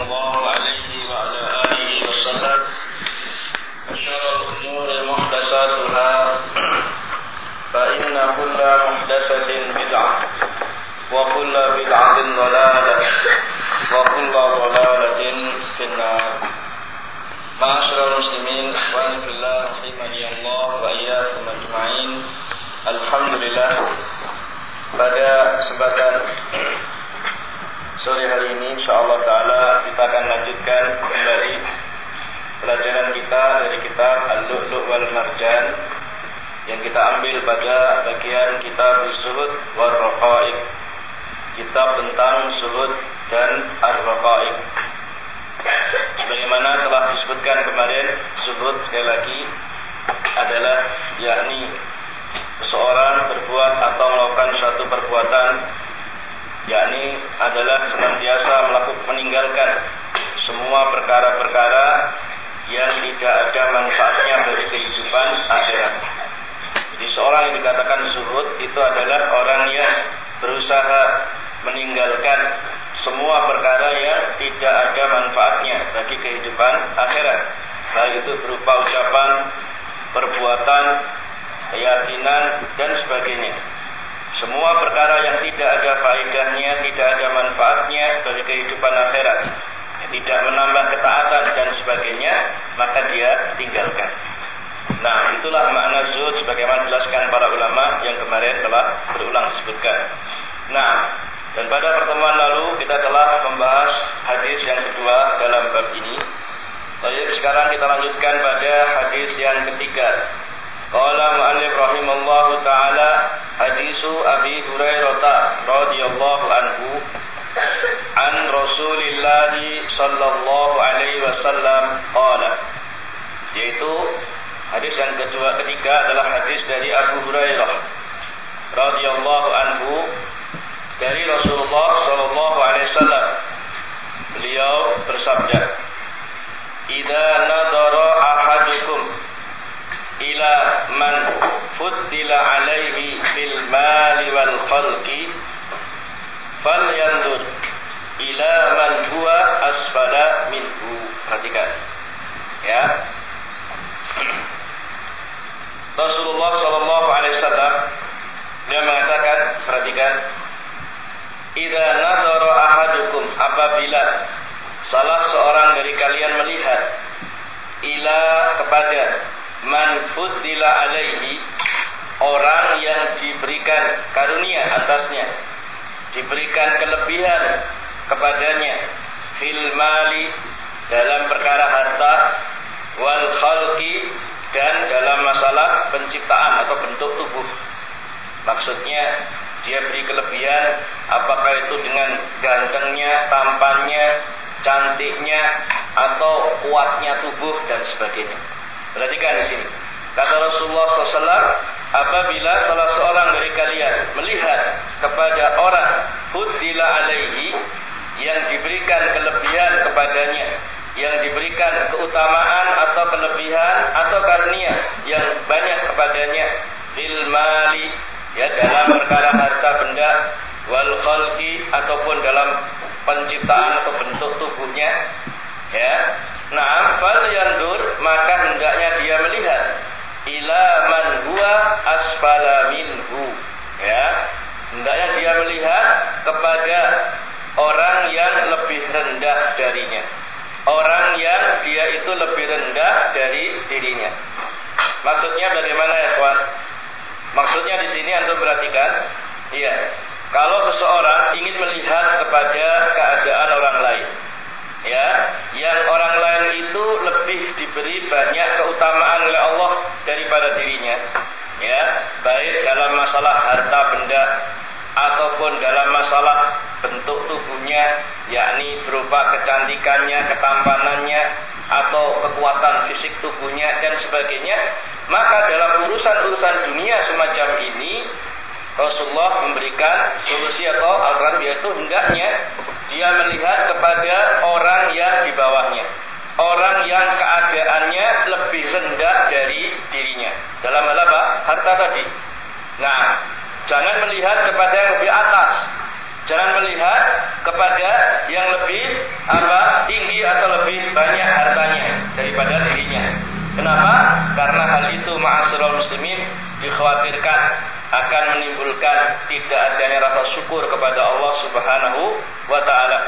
الله عليه وعلى آله وسلم وشر الأمور محدثاتها فإن كل محدثة بدعة وكل بدعة ضلالة وكل ضلالة في النار معاشر المسلمين إخواني في الله رحمني الله وإياكم أجمعين الحمد لله pada kesempatan sore hari ini insyaallah taala kita akan lanjutkan kembali pelajaran kita dari kitab Al-Lu'lu' wal Marjan yang kita ambil pada bagian kitab Zuhud wal Raqaiq. Kitab tentang zuhud dan ar-raqaiq. Sebagaimana telah disebutkan kemarin, zuhud sekali lagi adalah yakni seseorang berbuat atau melakukan suatu perbuatan yakni adalah senantiasa melakukan meninggalkan semua perkara-perkara yang tidak ada manfaatnya bagi kehidupan akhirat. Jadi seorang yang dikatakan zuhud itu adalah orang yang berusaha meninggalkan semua perkara yang tidak ada manfaatnya bagi kehidupan akhirat. Baik itu berupa ucapan, perbuatan, keyakinan dan sebagainya. Semua perkara yang tidak ada faedahnya, tidak ada manfaatnya bagi kehidupan akhirat, tidak menambah ketaatan dan sebagainya, maka dia tinggalkan. Nah, itulah makna zuhud sebagaimana dijelaskan para ulama yang kemarin telah berulang disebutkan. Nah, dan pada pertemuan lalu kita telah membahas hadis yang kedua dalam bab ini. Baik, sekarang kita lanjutkan pada hadis yang ketiga Qala mu'allif rahimallahu taala hadisu Abi Hurairah radhiyallahu anhu an Rasulillah sallallahu alaihi wasallam qala yaitu hadis yang kedua ketiga adalah hadis dari Abu Hurairah radhiyallahu anhu dari Rasulullah sallallahu alaihi wasallam. Beliau bersabda Idza nadara ahadukum ila man fuddila alaihi fil mali wal khalqi falyanzur ila man huwa asfala minhu. Perhatikan. Ya. Rasulullah sallallahu alaihi wasallam dia mengatakan perhatikan Idza nadara ahadukum apabila salah seorang dari kalian melihat ila kepada man fuddila alaihi orang yang diberikan karunia atasnya diberikan kelebihan kepadanya fil mali dalam perkara harta wal khalqi dan dalam masalah penciptaan atau bentuk tubuh. Maksudnya dia beri kelebihan apakah itu dengan gantengnya tampannya cantiknya atau kuatnya tubuh dan sebagainya Perhatikan di sini. Kata Rasulullah SAW, apabila salah seorang dari kalian melihat kepada orang hudila alaihi yang diberikan kelebihan kepadanya, yang diberikan keutamaan atau kelebihan atau karunia yang banyak kepadanya fil mali ya dalam perkara harta benda wal khalqi ataupun dalam penciptaan atau bentuk tubuhnya ya Nah, fal yandur maka hendaknya dia melihat ila man huwa asfala minhu. Ya. Hendaknya dia melihat kepada orang yang lebih rendah darinya. Orang yang dia itu lebih rendah dari dirinya. Maksudnya bagaimana ya, kawan? Maksudnya di sini antum perhatikan, iya. Kalau seseorang ingin melihat kepada keadaan orang lain, ya yang orang lain itu lebih diberi banyak keutamaan oleh Allah daripada dirinya. Ya baik dalam masalah harta benda ataupun dalam masalah bentuk tubuhnya yakni berupa kecantikannya ketampanannya atau kekuatan fisik tubuhnya dan sebagainya maka dalam urusan-urusan dunia semacam ini Rasulullah memberikan solusi atau alternatif yaitu hendaknya dia melihat kepada orang yang di bawahnya, orang yang keadaannya lebih rendah dari dirinya. Dalam hal apa? Harta tadi. Nah, jangan melihat kepada yang lebih atas, jangan melihat kepada yang lebih apa tinggi atau lebih banyak hartanya daripada dirinya. Kenapa? Karena hal itu ma'asyiral muslimin dikhawatirkan tidak adanya rasa syukur kepada Allah Subhanahu wa taala.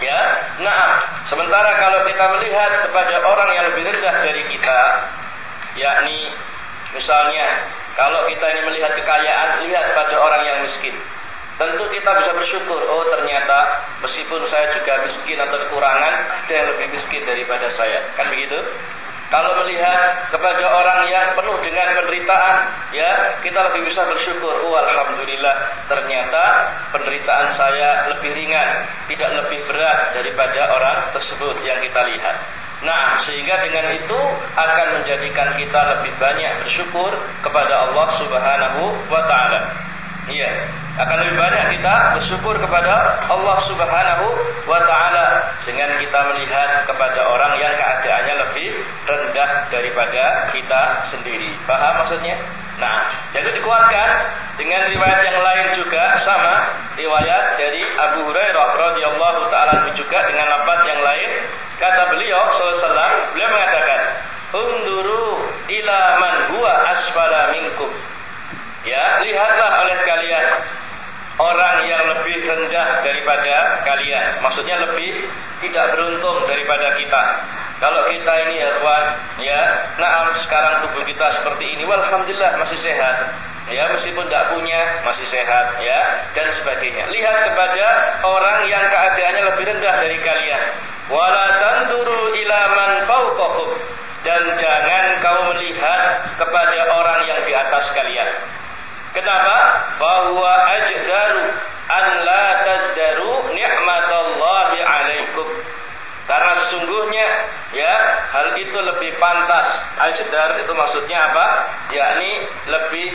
Ya, nah, sementara kalau kita melihat kepada orang yang lebih rendah dari kita, yakni misalnya kalau kita ini melihat kekayaan, lihat pada orang yang miskin. Tentu kita bisa bersyukur, oh ternyata meskipun saya juga miskin atau kekurangan, ada yang lebih miskin daripada saya. Kan begitu? Kalau melihat kepada orang yang penuh dengan penderitaan, ya kita lebih bisa bersyukur. Oh alhamdulillah, ternyata penderitaan saya lebih ringan, tidak lebih berat daripada orang tersebut yang kita lihat. Nah, sehingga dengan itu akan menjadikan kita lebih banyak bersyukur kepada Allah Subhanahu wa taala. Iya, akan lebih banyak kita bersyukur kepada Allah Subhanahu wa taala dengan kita melihat kepada orang yang keadaannya lebih daripada kita sendiri. Paham maksudnya? Nah, jadi dikuatkan dengan riwayat yang lain juga sama riwayat dari Abu Hurairah radhiyallahu taala juga dengan lafaz yang lain kata beliau sallallahu beliau mengatakan unduru ila man huwa asfala minkum Ya, lihatlah oleh kalian orang yang lebih rendah daripada kalian. Maksudnya lebih tidak beruntung daripada kita. Kalau kita ini ya kawan, ya, nah sekarang tubuh kita seperti ini, walhamdulillah masih sehat. Ya, meskipun tidak punya, masih sehat, ya, dan sebagainya. Lihat kepada orang yang keadaannya lebih rendah dari kalian. Wala tanduru ila man. Dan jangan kau melihat kepada orang yang di atas kalian. Kenapa? Bahwa ajdaru an la tazdaru ni'matallahi alaikum. Karena sesungguhnya ya hal itu lebih pantas. Ajdar itu maksudnya apa? Yakni lebih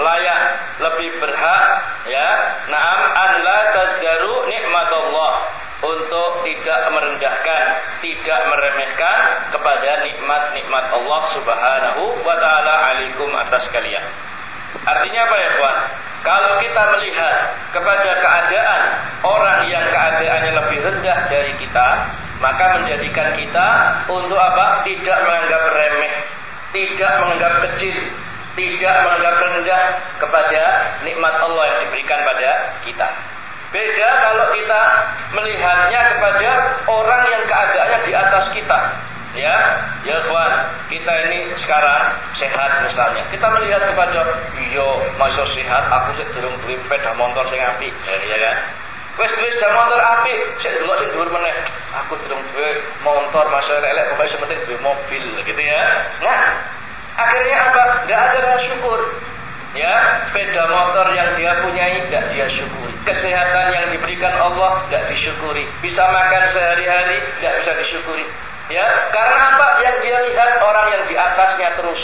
layak, lebih berhak ya. Naam an la tazdaru nikmatallah untuk tidak merendahkan, tidak meremehkan kepada nikmat-nikmat Allah Subhanahu wa taala alaikum atas kalian. Artinya apa ya kawan? Kalau kita melihat kepada keadaan orang yang keadaannya lebih rendah dari kita, maka menjadikan kita untuk apa? Tidak menganggap remeh, tidak menganggap kecil, tidak menganggap rendah kepada nikmat Allah yang diberikan pada kita. Beda kalau kita melihatnya kepada orang yang keadaannya di atas kita. Ya, ya kawan, kita ini sekarang sehat misalnya. Kita melihat kepada, iya, masih sehat, aku durung duwe sepeda motor ya, ya kan? Wes duwe sepeda motor apik, sik delok sing dhuwur meneh. Aku durung duwe motor, masih lelek, pokoknya sepenting duwe mobil, gitu ya. Nah, akhirnya apa? Enggak ada rasa syukur. Ya, sepeda motor yang dia punyai tidak dia syukuri. Kesehatan yang diberikan Allah tidak disyukuri. Bisa makan sehari-hari tidak bisa disyukuri. Ya, karena apa? Yang dia lihat orang yang di atasnya terus.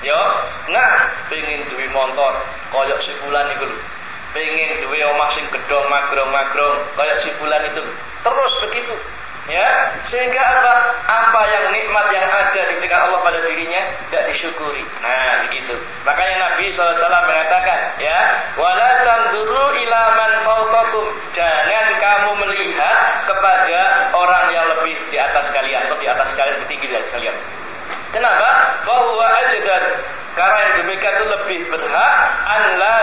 Ya, nah, pengen duwe motor, koyok si bulan itu. Pengen duwe omah sing gedong magrong-magrong, koyok si bulan itu. Terus begitu. Ya, sehingga apa? Apa yang nikmat yang ada diberikan Allah pada dirinya tidak disyukuri. Nah, begitu. Makanya Nabi SAW mengatakan, ya, wala tanzuru ila man fawqakum. Jangan kamu melihat kepada orang yang lebih di atas kalian atau di atas kalian, lebih tinggi dari kalian. Kenapa? Bahwa ajdar karena yang demikian itu lebih berhak an la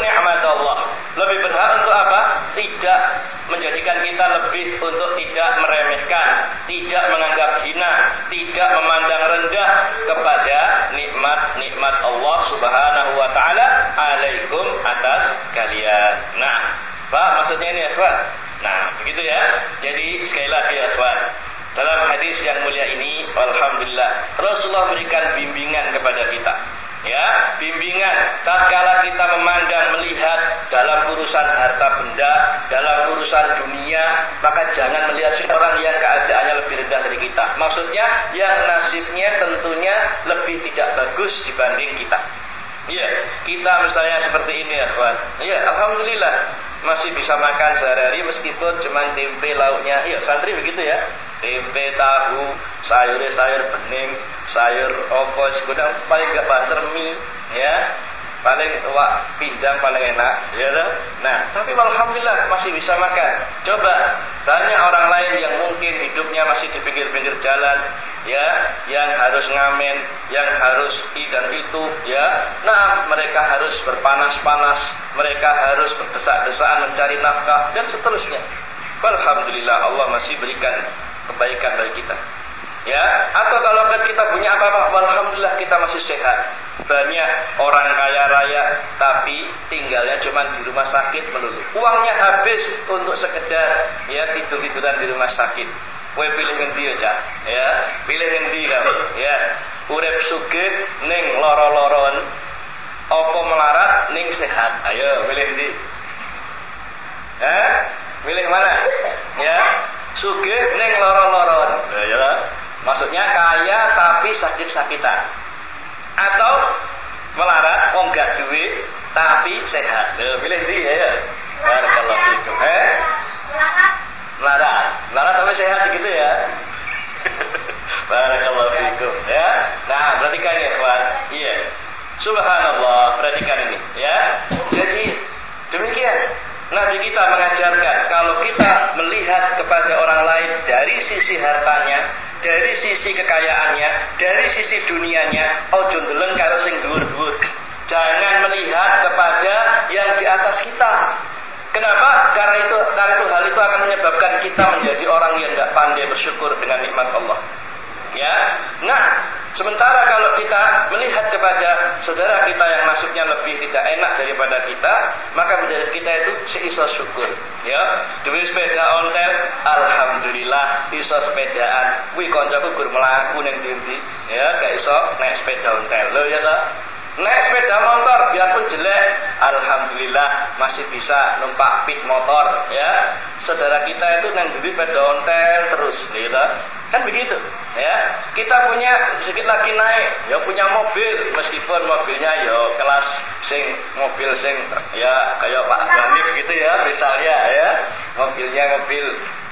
ni'mat Allah. Lebih berhak untuk apa? Tidak menjadikan kita lebih untuk tidak meremehkan, tidak menganggap hina, tidak memandang rendah kepada nikmat-nikmat Allah Subhanahu wa taala alaikum atas kalian. Nah, Pak maksudnya ini ya, Pak? Nah, begitu ya. Jadi sekali lagi ya, Pak. Dalam hadis yang mulia ini, Alhamdulillah, Rasulullah berikan bimbingan kepada kita. Ya, bimbingan tatkala kita memandang melihat dalam urusan harta benda, dalam urusan dunia, maka jangan melihat seorang yang keadaannya lebih rendah dari kita. Maksudnya yang nasibnya tentunya lebih tidak bagus dibanding kita. Iya, kita misalnya seperti ini ya. Iya, alhamdulillah masih bisa makan sehari-hari meskipun cuma tempe lauknya. Iya, santri begitu ya. Tempe, tahu, sayur sayur bening, sayur opo, sekudang paling gak banter mie, ya. Paling wak pindang paling enak, ya Nah, tapi alhamdulillah masih bisa makan. Coba Banyak orang lain yang mungkin hidupnya masih di pinggir-pinggir jalan, ya, yang harus ngamen, yang harus i dan itu, ya. Nah, mereka harus berpanas-panas, mereka harus berdesak-desakan mencari nafkah dan seterusnya. Alhamdulillah Allah masih berikan kebaikan bagi kita. Ya, atau kalau kita punya apa-apa, alhamdulillah kita masih sehat. Banyak orang kaya raya tapi tinggalnya cuma di rumah sakit melulu. Uangnya habis untuk sekedar ya tidur-tiduran di rumah sakit. Kowe pilih ngendi ya, Ya, pilih ngendi? Ya. Urip sugih ning loro-loron apa melarat ning sehat. Ayo pilih ngendi? Eh? Pilih mana? Ya. Sugih ning loro-loron. Ya. Maksudnya kaya tapi sakit-sakitan. Atau melarat, oh enggak duit, tapi sehat. Loh, pilih di ya. Barakallahu fikum. Eh? Melarat. Melarat tapi sehat gitu ya. Barakallahu fikum. Ya. Nah, perhatikan ya, kawan. Iya. Subhanallah, perhatikan ini, ya. Jadi demikian Nabi kita mengajarkan kalau kita melihat kepada orang lain dari sisi hartanya, dari sisi kekayaannya, dari sisi dunianya, ojo ndeleng karo sing dhuwur-dhuwur. Jangan melihat kepada yang di atas kita. Kenapa? Karena itu, karena itu hal itu akan menyebabkan kita menjadi orang yang tidak pandai bersyukur dengan nikmat Allah. Ya, nah sementara kalau kita melihat kepada saudara kita yang nasibnya lebih tidak enak daripada kita, maka menjadi kita itu seiso syukur. Ya, duwe sepeda ontel, alhamdulillah iso sepedaan. Kuwi kancaku gur mlaku ning ya, gak iso naik sepeda ontel. Lho ya ta? Naik sepeda motor biarpun jelek, alhamdulillah masih bisa numpak pit motor ya. Saudara kita itu nang sepeda ontel terus gitu. Kan begitu, ya. Kita punya sedikit lagi naik, ya punya mobil, meskipun mobilnya ya kelas sing mobil sing ya kayak Pak Ganif gitu ya, misalnya ya. Mobilnya mobil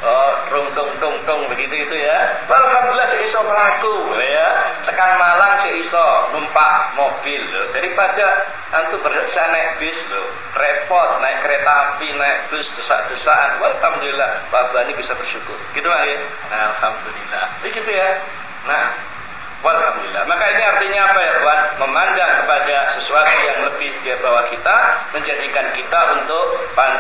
oh, rung tung tung tung begitu itu ya. Alhamdulillah iso melaku, ya. Tekan Malang si iso numpak mobil loh. Daripada antu berasa naik bis loh, repot naik kereta api, naik bus desak-desakan. Alhamdulillah Pak Bani bisa bersyukur. Gitu lah ya. Alhamdulillah. Alhamdulillah. Begitu ya. Nah, Alhamdulillah. Maka ini artinya apa ya kawan? Memandang kepada sesuatu yang lebih di bawah kita, menjadikan kita untuk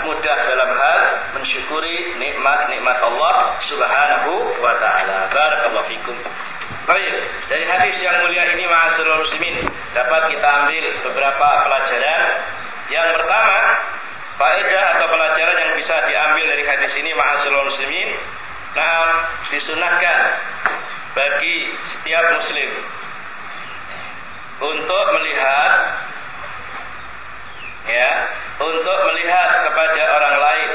mudah dalam hal mensyukuri nikmat-nikmat Allah Subhanahu wa taala. Barakallahu fikum. Baik, dari hadis yang mulia ini ma'asyiral muslimin dapat kita ambil beberapa pelajaran. Yang pertama, faedah atau pelajaran yang bisa diambil dari hadis ini ma'asyiral muslimin Nah, disunahkan bagi setiap muslim untuk melihat ya, untuk melihat kepada orang lain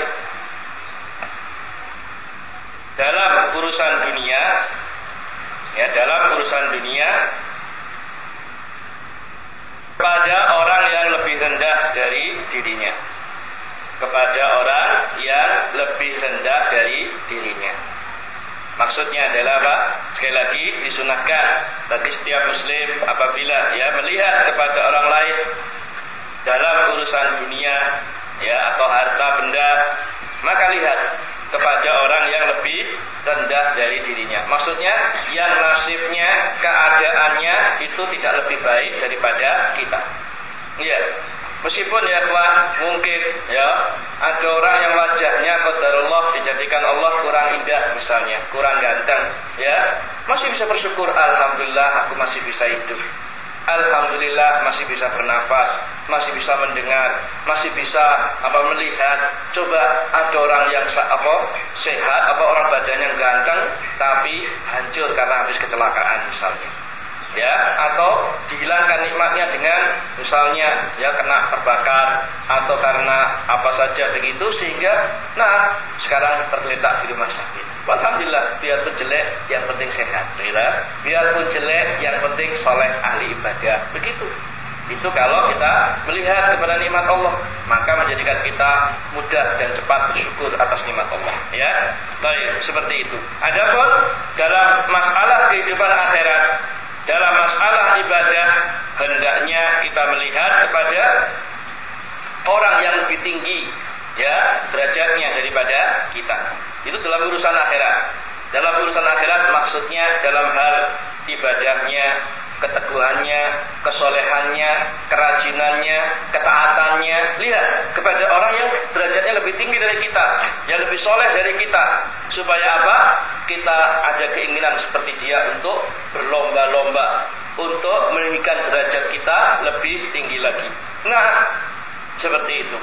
dalam urusan dunia ya dalam urusan dunia pada orang yang lebih rendah dari dirinya kepada orang yang lebih rendah dari dirinya Maksudnya adalah apa? Sekali lagi disunahkan bagi setiap muslim apabila ya melihat kepada orang lain dalam urusan dunia ya atau harta benda, maka lihat kepada orang yang lebih rendah dari dirinya. Maksudnya yang nasibnya, keadaannya itu tidak lebih baik daripada kita. Iya. Meskipun ya kawan mungkin ya ada orang yang wajahnya qadarullah dijadikan Allah kurang indah misalnya, kurang ganteng ya, masih bisa bersyukur alhamdulillah aku masih bisa hidup. Alhamdulillah masih bisa bernafas, masih bisa mendengar, masih bisa apa melihat. Coba ada orang yang apa sehat, apa orang badannya ganteng tapi hancur karena habis kecelakaan misalnya ya atau dihilangkan nikmatnya dengan misalnya ya kena terbakar atau karena apa saja begitu sehingga nah sekarang tergeletak di rumah sakit. Alhamdulillah biarpun jelek yang penting sehat, ya. biarpun jelek yang penting soleh ahli ibadah begitu. Itu kalau kita melihat kepada nikmat Allah, maka menjadikan kita mudah dan cepat bersyukur atas nikmat Allah. Ya, baik seperti itu. Adapun dalam masalah kehidupan akhirat, dalam masalah ibadah hendaknya kita melihat kepada orang yang lebih tinggi ya derajatnya daripada kita. Itu dalam urusan akhirat. Dalam urusan akhirat maksudnya dalam hal ibadahnya, keteguhannya, kesolehannya, kerajinannya, ketaatannya. Lihat kepada orang yang derajatnya lebih tinggi dari kita, yang lebih soleh dari kita. Supaya apa? Kita ada keinginan seperti dia untuk berlomba-lomba untuk meninggikan derajat kita lebih tinggi lagi. Nah, seperti itu.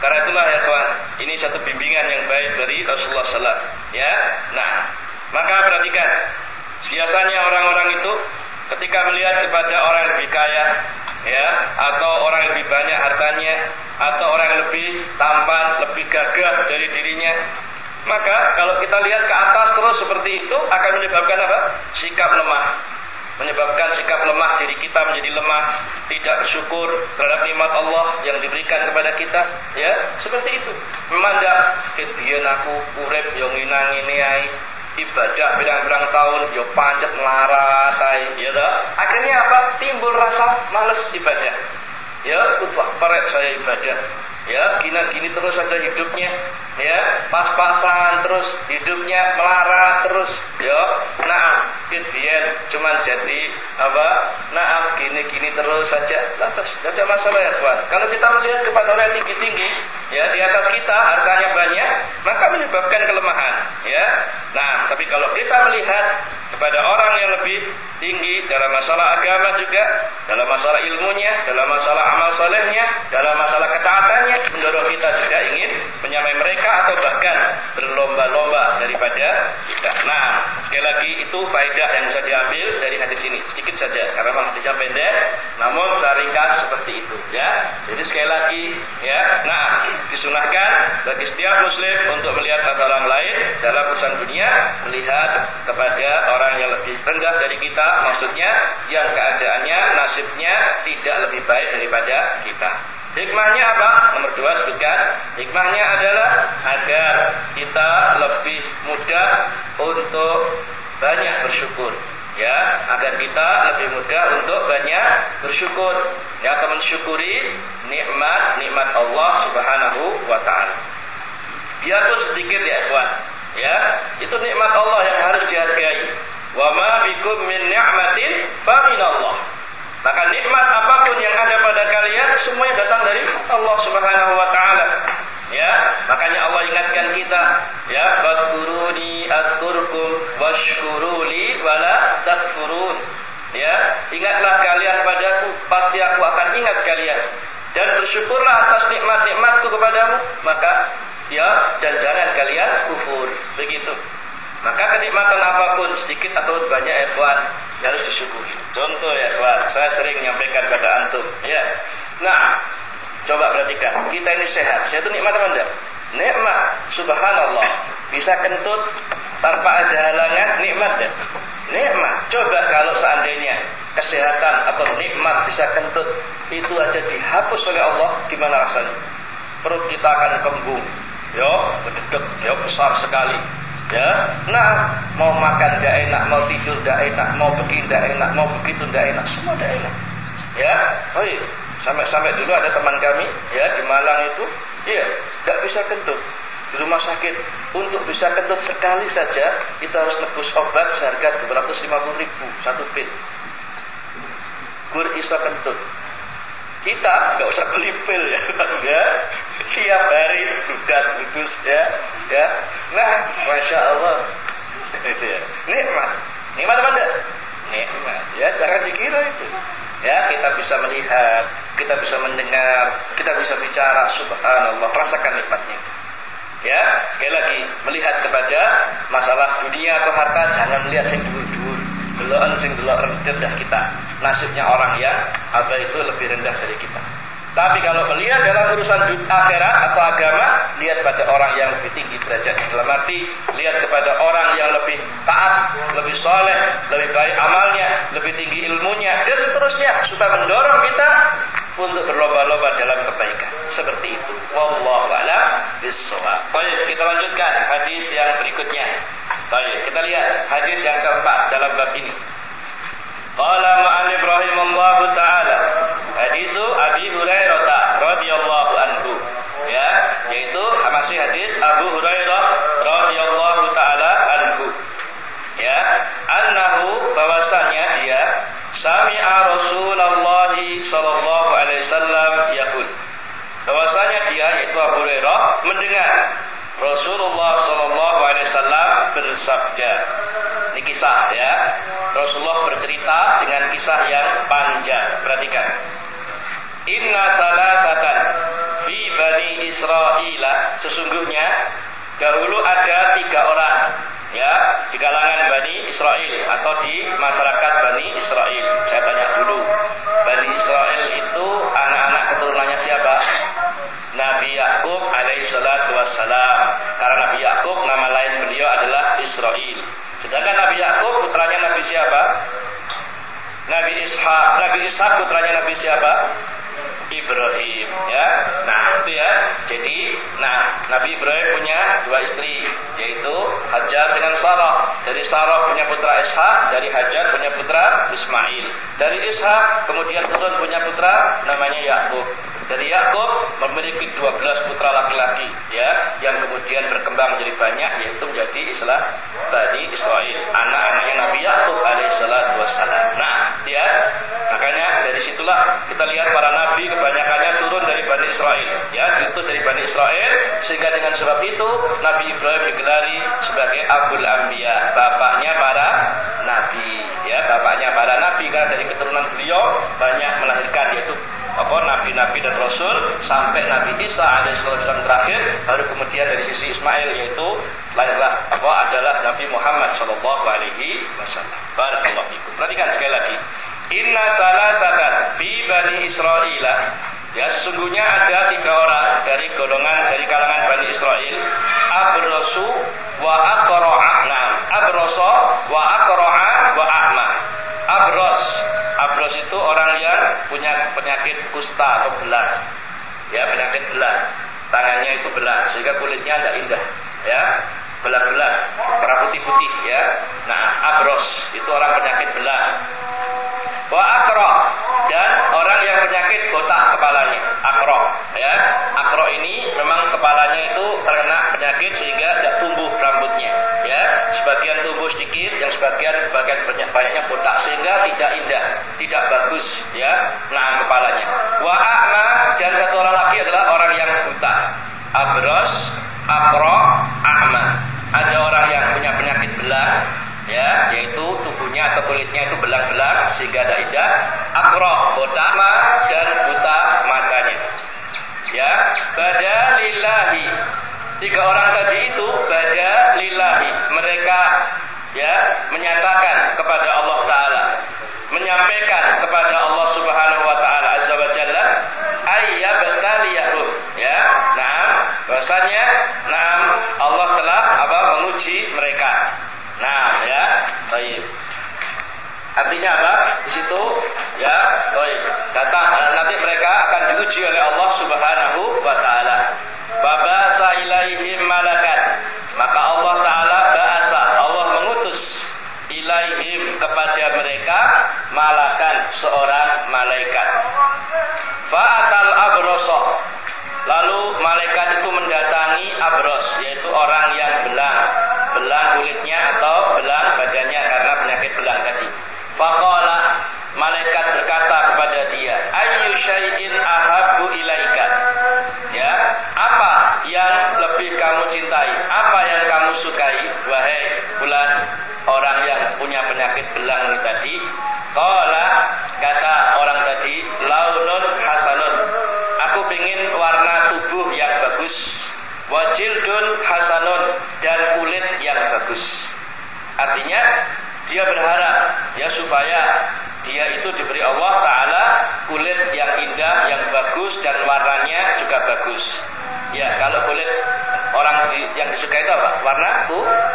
Karena itulah ya kawan, ini satu bimbingan yang baik dari Rasulullah SAW. Ya, nah, maka perhatikan, biasanya orang-orang itu ketika melihat kepada orang yang lebih kaya, ya, atau orang yang lebih banyak hartanya, atau orang yang lebih tampan, lebih gagah dari dirinya, maka kalau kita lihat ke atas terus seperti itu akan menyebabkan apa? Sikap lemah. Menyebabkan sikap lemah diri kita menjadi lemah, tidak bersyukur terhadap nikmat Allah yang diberikan kepada kita, ya. Seperti itu. Memandang kebiyen aku urip yo nginang ini ibadah berang-berang tahun yo pancet melarat ya toh. Akhirnya apa? Timbul rasa males ibadah. Ya utah parek saya ibadah. Ya gini-gini terus saja hidupnya. Ya pas-pasan terus hidupnya melarat terus. Ya nah kedian cuman jadi apa nah gini-gini terus saja. Lantas tidak masalah ya tuan kalau kita melihat kepada orang yang tinggi-tinggi ya di atas kita hartanya banyak maka menyebabkan kelemahan ya. Nah tapi kalau kita melihat kepada orang yang lebih tinggi dalam masalah agama juga dalam masalah ilmunya dalam masalah amal solehnya dalam masalah ketaatannya mendorong kita juga ingin menyamai mereka atau bahkan berlomba-lomba daripada kita. Nah, sekali lagi itu faedah yang bisa diambil dari hadis ini sedikit saja karena memang hadisnya pendek, namun seringkas seperti itu ya. Jadi sekali lagi ya, nah disunahkan bagi setiap muslim untuk melihat kata orang lain dalam urusan dunia melihat kepada orang yang lebih rendah dari kita, maksudnya yang keadaannya nasibnya tidak lebih baik daripada kita. Hikmahnya apa? Nomor dua sebutkan. Hikmahnya adalah agar kita lebih mudah untuk banyak bersyukur. Ya, agar kita lebih mudah untuk banyak bersyukur. Ya, atau mensyukuri nikmat nikmat Allah Subhanahu wa taala. Biarpun sedikit ya, ikhwan. Ya, itu nikmat Allah yang harus dihargai. Wa ma bikum min ni'matin fa Allah. Maka nikmat apa pun yang ada pada kalian semuanya datang dari Allah Subhanahu wa taala. Ya, makanya Allah ingatkan kita, ya, "Fadkuruni azkurkum washkuruli wala takfurun." Ya, ingatlah kalian padaku, pasti aku akan ingat kalian. Dan bersyukurlah atas nikmat-nikmatku kepadamu, maka ya dan jangan kalian kufur. Begitu. Maka kenikmatan apa pun sedikit atau banyak ya kawan harus disyukuri. Contoh ya kawan, saya sering menyampaikan pada antum. Ya, nah coba perhatikan kita ini sehat. Sehat itu nikmat apa enggak? Nikmat, subhanallah. Bisa kentut tanpa ada halangan, nikmat ya. Nikmat. Coba kalau seandainya kesehatan atau nikmat bisa kentut, itu aja dihapus oleh Allah, gimana rasanya? Perut kita akan kembung, yo, kededek, yo besar sekali ya nah mau makan tidak enak mau tidur tidak enak mau begini tidak enak mau begitu tidak enak semua tidak enak ya oh iya sampai-sampai dulu ada teman kami ya di Malang itu iya tidak bisa kentut di rumah sakit untuk bisa kentut sekali saja kita harus nebus obat seharga 250 ribu satu pil gur iso kentut kita nggak usah beli pil ya, ya. Tiap hari sudah kudus ya, ya. Nah, masya Allah, itu ya. Nikmat, nikmat apa enggak? Nikmat, ya. Jangan dikira itu. Ya, kita bisa melihat, kita bisa mendengar, kita bisa bicara. Subhanallah, rasakan nikmatnya. Ya, sekali lagi melihat kepada masalah dunia atau harta jangan melihat yang dulu-dulu delokan sing rendah kita. Nasibnya orang yang apa itu lebih rendah dari kita. Tapi kalau melihat dalam urusan akhirat atau agama, lihat pada orang yang lebih tinggi derajat dalam arti lihat kepada orang yang lebih taat, lebih soleh, lebih baik amalnya, lebih tinggi ilmunya, dan seterusnya supaya mendorong kita untuk berlomba-lomba dalam kebaikan. Seperti itu. Wallahu a'lam bishawab. Baik, kita lanjutkan hadis yang berikutnya. Baik, kita lihat hadis yang keempat dalam bab ini. Qala ma'alif rahimahullahu ta'ala. Hadisu Abi Hurairah radhiyallahu anhu. Ya, yaitu masih hadis Abu Hurairah radhiyallahu ta'ala anhu. Ya, annahu bahwasanya dia sami'a Rasulullah sallallahu alaihi wasallam yaqul. Bahwasanya dia yaitu Abu Hurairah mendengar Rasulullah Shallallahu Alaihi Wasallam bersabda. Ini kisah ya. Rasulullah bercerita dengan kisah yang panjang. Perhatikan. Inna salasatan fi bani Israel. Sesungguhnya dahulu ada tiga orang ya di kalangan bani Israel atau di masyarakat bani Israel. Saya tanya dulu Inna salasatan fi bani Israel Ya sesungguhnya ada tiga orang dari golongan dari kalangan Bani Israel Abrosu wa akro'a Nah, abroso wa akro'a wa ahma Abros Abros itu orang yang punya penyakit kusta atau belah. Ya penyakit belah. Tangannya itu belah sehingga kulitnya tidak indah. Ya belah-belah merah putih-putih ya. Nah abros itu orang penyakit belah wa akro. Dan orang yang penyakit botak kepalanya. Akro ya. Akro ini memang kepalanya itu terkena penyakit sehingga tidak tumbuh rambutnya ya. Sebagian tumbuh sedikit yang sebagian sebagian banyaknya botak sehingga tidak indah tidak bagus ya nah kepalanya. Wa akma dan satu orang lagi adalah orang yang buta. Abros akro akma. Ada orang yang punya penyakit belah ya yaitu tubuhnya atau kulitnya itu belang-belang sehingga ada indah akro botak dan buta matanya. Ya bada lillahi tiga orang tadi itu bada lillahi mereka ya menyatakan Artinya dia berharap ya supaya dia itu diberi Allah Ta'ala kulit yang indah, yang bagus dan warnanya juga bagus. Ya, kalau kulit orang yang disukai itu apa? Warna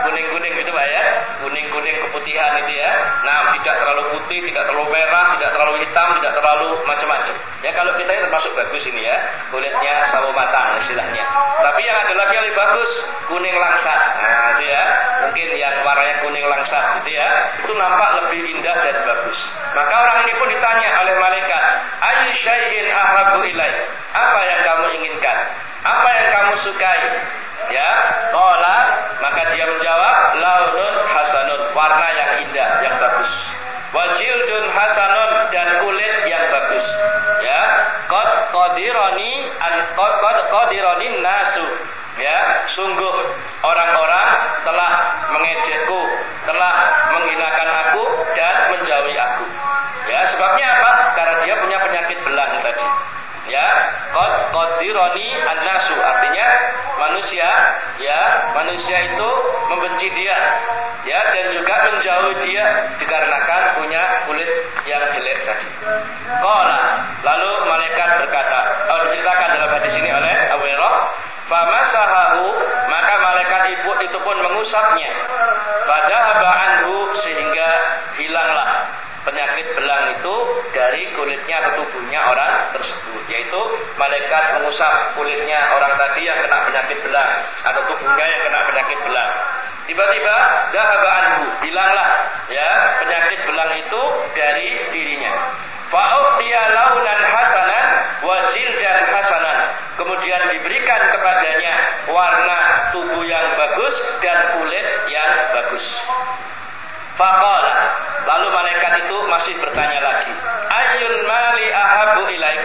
kuning-kuning gitu Pak ya. Kuning-kuning keputihan itu ya. Nah, tidak terlalu putih, tidak terlalu merah, tidak terlalu hitam, tidak terlalu macam-macam. Ya, kalau kita ini termasuk bagus ini ya. Kulitnya sawo matang istilahnya. Tapi yang ada lagi yang lebih bagus, kuning langsat. Nah, itu ya. Mungkin yang warnanya kuning langsat gitu ya. Itu nampak lebih indah dan bagus. Maka orang ini pun ditanya oleh malaikat, "Ayy syai'in ahabu ilai?" Apa yang kamu inginkan? Apa yang kamu sukai? Ya, qala maka dia menjawab, "Launun hasanun." Warna yang indah, yang bagus. Wajildun hasanun dan kulit yang bagus. Ya, qad qadirani an qad qadirani nasu. Ya, sungguh orang-orang telah mengejek telah menghinakan aku dan menjauhi aku. Ya, manusia itu membenci dia. Ya, dan juga menjauhi dia dikarenakan punya kulit yang jelek tadi. Qala, lalu malaikat berkata, oh diceritakan dalam hadis ini oleh Abu Famasahahu maka malaikat ibu itu pun mengusapnya. Pada anhu sehingga hilanglah penyakit belang itu dari kulitnya atau tubuhnya orang tersebut yaitu malaikat mengusap kulitnya orang tadi yang kena penyakit belang atau tubuhnya yang kena penyakit belang tiba-tiba dahaba anhu hilanglah ya penyakit belang itu dari dirinya. Fa'uqtiya launan hasanan wa jildan hasanan. Kemudian diberikan kepadanya warna tubuh yang bagus dan kulit yang bagus Faqala. Lalu malaikat itu masih bertanya lagi. Ayun mali ahabu ilaik.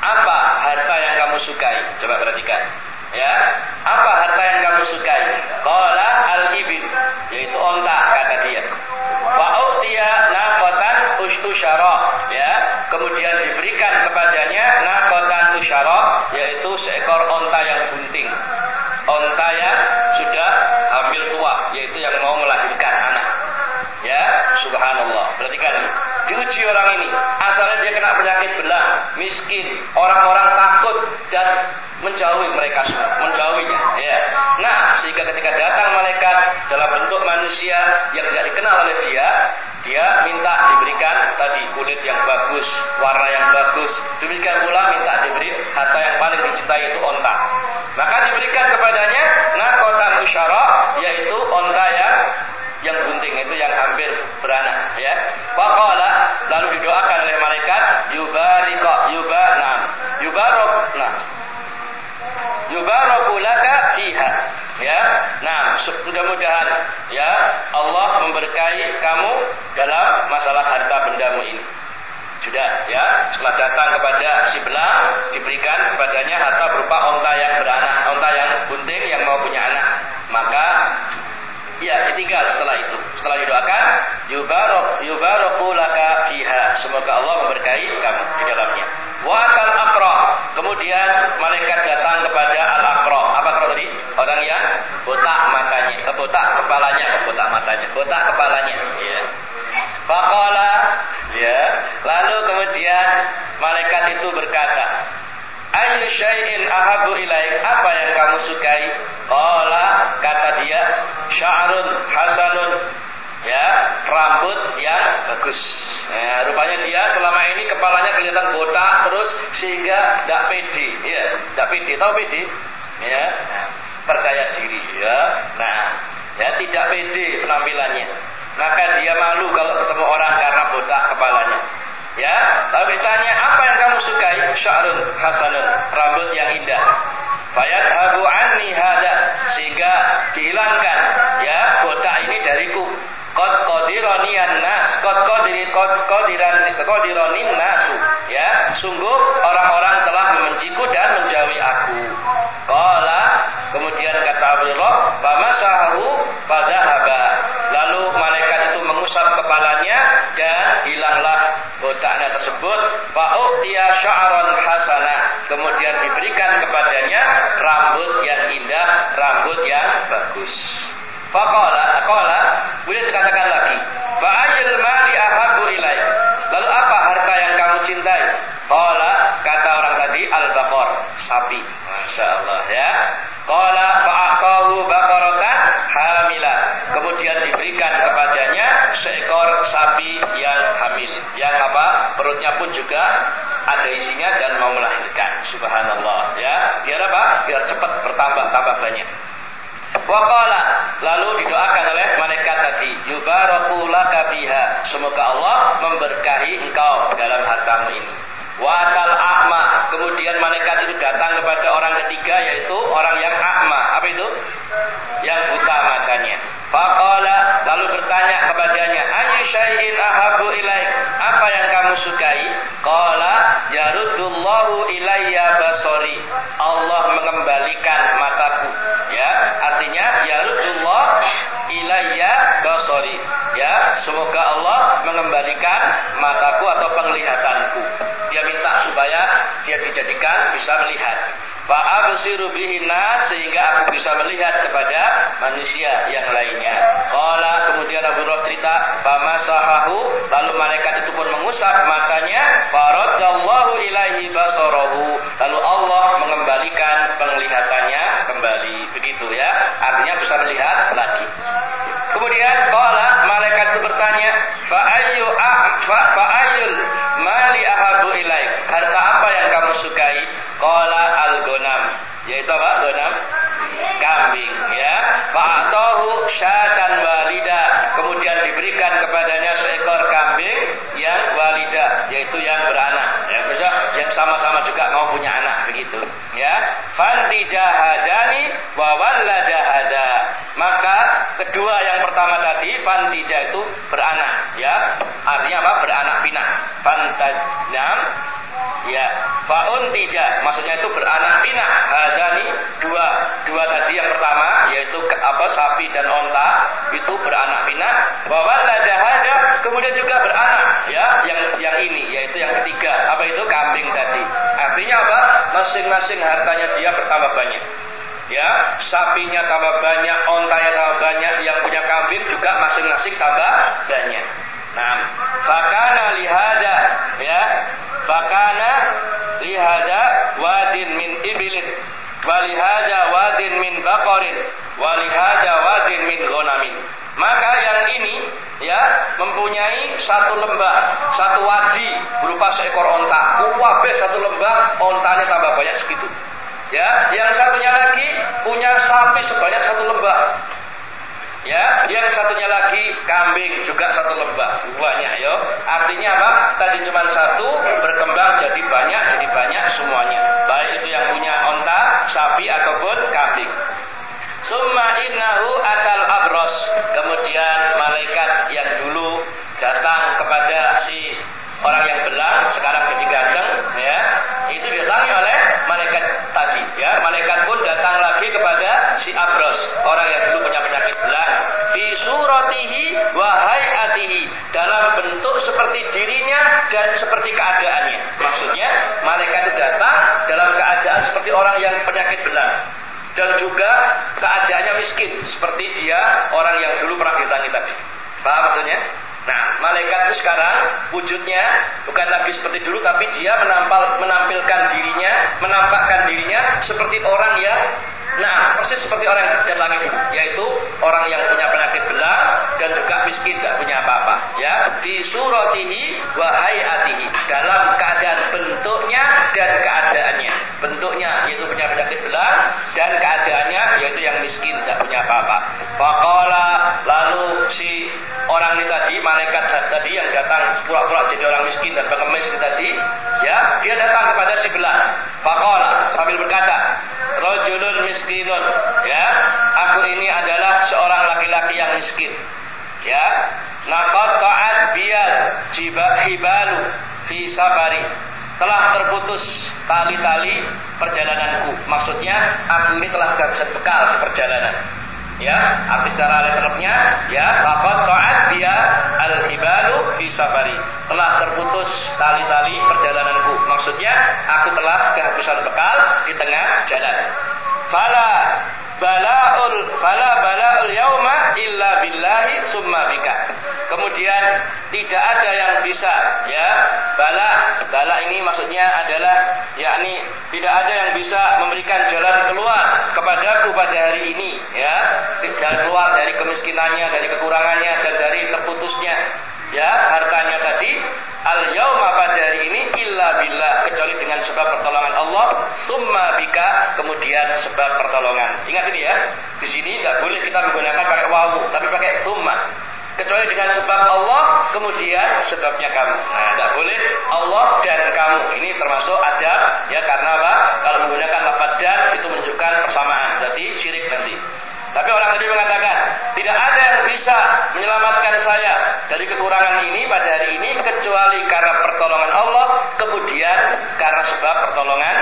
Apa harta yang kamu sukai? Coba perhatikan. Ya, apa harta yang kamu sukai? Qala al-ibil, yaitu onta kata dia. Wa ustiya naqatan ustusyara, ya. Kemudian diberikan kepadanya naqatan usyara, yaitu seekor onta yang bunting. Onta yang sudah hamil tua, yaitu yang mau melahirkan. Ya, subhanallah. Perhatikan Diuji orang ini. Asalnya dia kena penyakit belah, miskin, orang-orang takut dan menjauhi mereka semua, menjauhinya. Ya. Nah, sehingga ketika datang malaikat dalam bentuk manusia yang tidak dikenal oleh dia, dia minta diberikan tadi kulit yang bagus, warna yang bagus. Demikian pula minta diberi harta yang paling dicintai itu onta. Maka diberikan kepadanya nakotan usyara, yaitu onta yang yang hampir beranak ya. Faqala lalu didoakan oleh malaikat yubarika yubana yubarok nah yubaraku laka fiha ya. Nah, mudah-mudahan ya Allah memberkahi kamu dalam masalah harta bendamu ini. Sudah ya, setelah datang kepada si belang diberikan kepadanya harta berupa onta yang beranak, onta yang bunting yang mau punya anak. Maka Ya, ditinggal setelah itu. Setelah didoakan, yubarok yubaraku laka fiha. Semoga Allah memberkahi kamu di dalamnya. Wa al akra. Kemudian malaikat datang kepada al akra. Apa akra tadi? Orang yang botak matanya, eh, botak kepalanya, botak matanya, botak kepalanya. Ya. Faqala ya. Lalu kemudian malaikat itu berkata, Ayu syai'in ahabu ilaik apa yang kamu sukai? Qala kata dia, sya'run hasanun. Ya, rambut yang bagus. Ya, rupanya dia selama ini kepalanya kelihatan botak terus sehingga tidak pede. Ya, tidak pede. Tahu pede? Ya, percaya diri. Ya, nah, ya tidak pede penampilannya. Maka dia malu kalau ketemu orang karena botak kepalanya. Ya, lalu ditanya apa yang kamu sukai? Sya'run hasanun, rambut yang indah. Fayadhabu anni hada sehingga dihilangkan ya botak ini dariku. Qad qadirani nas, qad qadiri qad qadiran qadirani nasu. Ya, sungguh orang-orang telah membenciku dan menjauhi aku. Qala kemudian kata Abdullah, "Famasahu fadhahaba." Botaknya tersebut. Fa'u'tiya sya'ran hasanah. Kemudian diberikan kepadanya rambut yang indah, rambut yang bagus. Faqala, qala, boleh dikatakan lagi. Fa'ayil mali ahabu ilaih. Lalu apa harta yang kamu cintai? Qala, kata orang tadi al-baqar, sapi. Masya Allah ya. Qala hamil. Yang apa? Perutnya pun juga ada isinya dan mau melahirkan. Subhanallah ya. Biar apa? Biar cepat bertambah tambah banyak. Waqala lalu didoakan oleh malaikat tadi, yubaraku laka biha. Semoga Allah memberkahi engkau dalam hartamu ini. Watal ahma. Kemudian malaikat itu datang kepada orang ketiga yaitu orang yang ahma. Apa itu? Yang buta matanya. Faqala lalu bertanya kepadanya, "Ayu syai'in ahabu ilaik?" Apa yang kamu sukai? Qala, "Yaruddullahu ilayya basori." Allah mengembalikan mataku. Ya, artinya yaruddullah ilayya basori. Absiru bihi sehingga aku bisa melihat kepada manusia yang lainnya. Qala kemudian Abu Hurairah cerita, "Famasahahu" lalu malaikat itu pun mengusap matanya, faradallahu ilaihi basarahu. Lalu Allah mengembalikan penglihatannya kembali. Begitu ya. Artinya bisa melihat lagi. Yaitu apa? Ghanam? Kambing ya. Fa'atahu syatan walida. Kemudian diberikan kepadanya seekor kambing yang walida, yaitu yang beranak. Ya, bisa yang sama-sama juga mau punya anak begitu. Ya. Fantijahadani wa walladahada. Maka kedua yang pertama tadi fantija itu beranak ya. Artinya apa? Beranak pinak. Fantajam Ya, faun tiga, maksudnya itu beranak pinak. Hadani dua, dua tadi yang pertama yaitu apa sapi dan onta itu beranak pinak. Bahwa hada kemudian juga beranak ya, yang yang ini yaitu yang ketiga apa itu kambing tadi. Artinya apa? Masing-masing hartanya dia bertambah banyak. Ya, sapinya tambah banyak, ontanya tambah banyak, yang punya kambing juga masing-masing tambah banyak. Nah, fakana lihada ya Fakana lihada wadin min ibilin. Walihada wadin min bakorin walihada wadin min gonamin maka yang ini ya mempunyai satu lembah satu wadi berupa seekor onta. Kuwabe satu lembah ontanya tambah banyak segitu. Ya yang satunya lagi punya sapi sebanyak satu lembah Ya, yang satunya lagi kambing juga satu lembah, banyak yo. Artinya apa? Tadi cuma satu berkembang jadi banyak, jadi banyak semuanya. Baik itu yang punya onta, sapi ataupun kambing. Summa innahu atal abros. Kemudian malaikat yang dulu datang kepada si orang yang wujudnya bukan lagi seperti dulu, tapi dia menampal, menampilkan dirinya, menampakkan dirinya seperti orang yang, nah, persis seperti orang yang datangi dulu, yaitu orang yang punya penyakit belang dan juga miskin, tidak punya apa-apa. Ya, di suratihi wa hayatihi dalam keadaan bentuknya dan keadaannya. Bentuknya yaitu punya penyakit belang dan keadaannya yaitu yang miskin, tidak punya apa-apa. Faqala lalu si orang ini tadi malaikat tadi yang datang pura-pura jadi orang miskin dan pengemis tadi, ya, dia datang kepada si belah. Faqala sambil berkata, "Rajulun miskinun." Ya, aku ini adalah seorang laki-laki yang miskin. Ya, naqata'at biyal hibalu fi safari. Telah terputus tali-tali perjalananku. Maksudnya, aku ini telah kehabisan bekal di perjalanan. Ya arti secara letternya ya lafaz taat dia al hibalu fi safari. Telah terputus tali-tali perjalananku. Maksudnya aku telah kehabisan bekal di tengah jalan. Fala balaul fala balaul yauma illa billahi summa bika. Kemudian tidak ada yang bisa ya. Bala bala ini maksudnya adalah yakni tidak ada yang bisa memberikan jalan keluar kepadaku pada hari ini ya. Jalan keluar dari kemiskinannya dari kekurangannya dan dari terputusnya ya hartanya tadi al yauma pada hari ini illa billah kecuali dengan sebab pertolongan Allah summa bika kemudian sebab pertolongan. Ingat ini ya di sini tidak boleh kita menggunakan pakai wawu tapi pakai summa. Kecuali dengan sebab Allah kemudian sebabnya kamu. Nah tidak boleh Allah dan kamu. Ini termasuk adab ya karena apa? Kalau menggunakan lafaz dan itu menunjukkan persamaan. Jadi syirik nanti tapi orang tadi mengatakan, tidak ada yang bisa menyelamatkan saya dari kekurangan ini pada hari ini kecuali karena pertolongan Allah, kemudian karena sebab pertolongan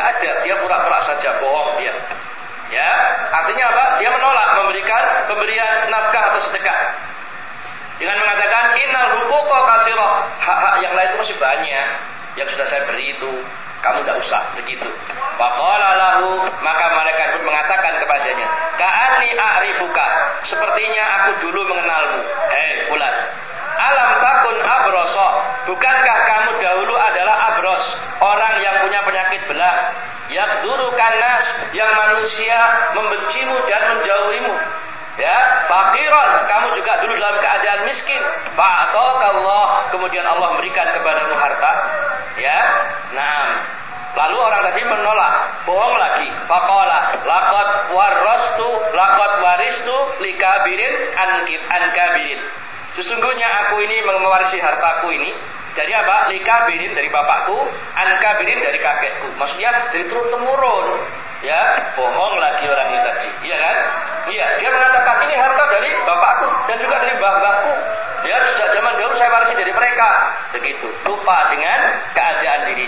nggak ada. Dia pura-pura saja bohong dia. Ya, artinya apa? Dia menolak memberikan pemberian nafkah atau sedekah. Dengan mengatakan innal huquqa kasirah. Hak-hak yang lain itu masih banyak. Yang sudah saya beri itu kamu tidak usah begitu. Faqala lahu maka malaikat pun mengatakan kepadanya, "Ka'anni a'rifuka." Sepertinya aku dulu mengenalmu. Hei, bulan. Alam takun abroso. Bukankah kamu dahulu adalah abros, orang yang punya penyakit belah, yang durukan nas, yang manusia membencimu dan menjauhimu. Ya, fakiran, kamu juga dulu dalam keadaan miskin. Allah, kemudian Allah memberikan kepadamu harta. Ya, nah, Lalu orang tadi menolak, bohong lagi. Fakola, lakot warastu, lakot waristu, likabirin, ankib, ankabirin. Sesungguhnya aku ini mewarisi hartaku ini dari apa? Likabirin dari bapakku, ankabirin dari kakekku. Maksudnya dari turun temurun. Ya, bohong lagi orang ini tadi. Iya kan? Iya, dia mengatakan ini harta dari bapakku dan juga dari mbah-mbahku. Ya, sejak zaman dahulu saya warisi dari mereka. Begitu. Lupa dengan keadaan dirinya.